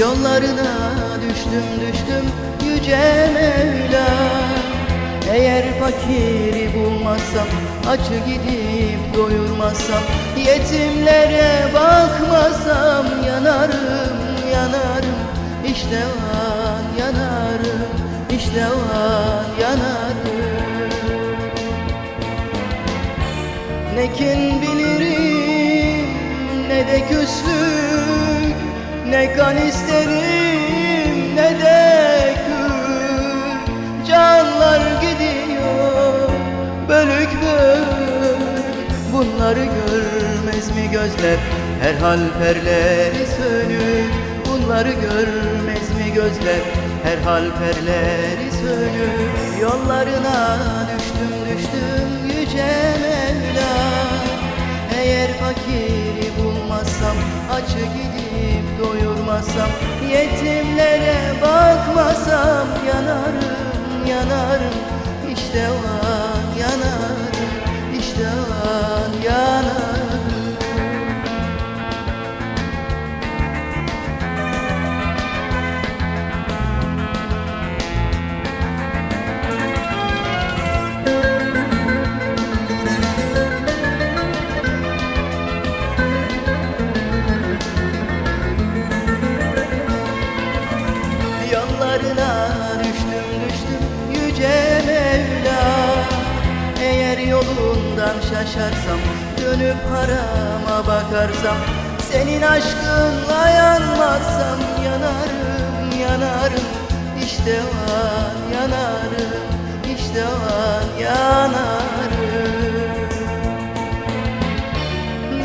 Yollarına düştüm düştüm yüce Mevla. Eğer fakiri bulmazsam Açı gidip doyurmazsam Yetimlere bakmasam Yanarım yanarım. İşte var yanarım İşte var yanarım. Ne kin bilirim ne de küslük Ne kan isterim ne de kül. Canlar gidiyor bölük bölük. Bunları görmez mi gözler? Her hal perleri sönük. Bunları görmez mi gözler? Her hal perleri sönük. Yollarına düştüm düştüm yüce Mevla. Eğer fakiri bulmazsam Açı gidip doyurmazsam Yetimlere bakmasam Yanarım yanarım. İşte o an yanarım yolundan şaşarsam Dönüp harama bakarsam Senin aşkınla yanmazsam Yanarım yanarım işte an yanarım işte an yanarım.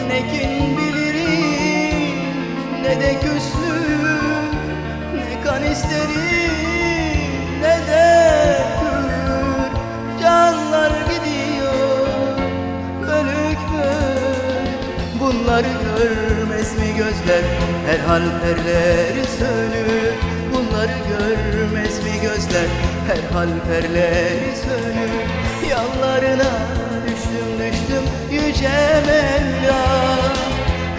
Ne kin bilirim ne de küslük Ne kan isterim görmez mi gözler? Her hal perleri sönük Bunları görmez mi gözler? Her hal perleri sönük Yallarına düştüm düştüm yüce Mevla.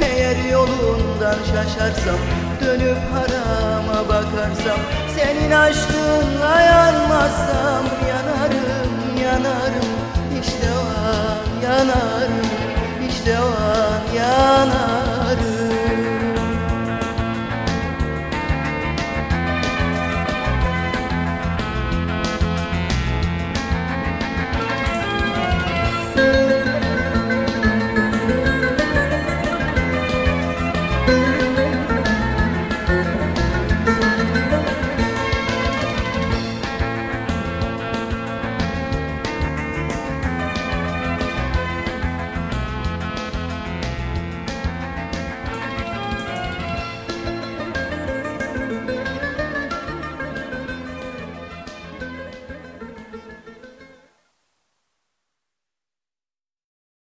Eğer yolundan şaşarsam Dönüp harama bakarsam Senin aşkınla yanmazsam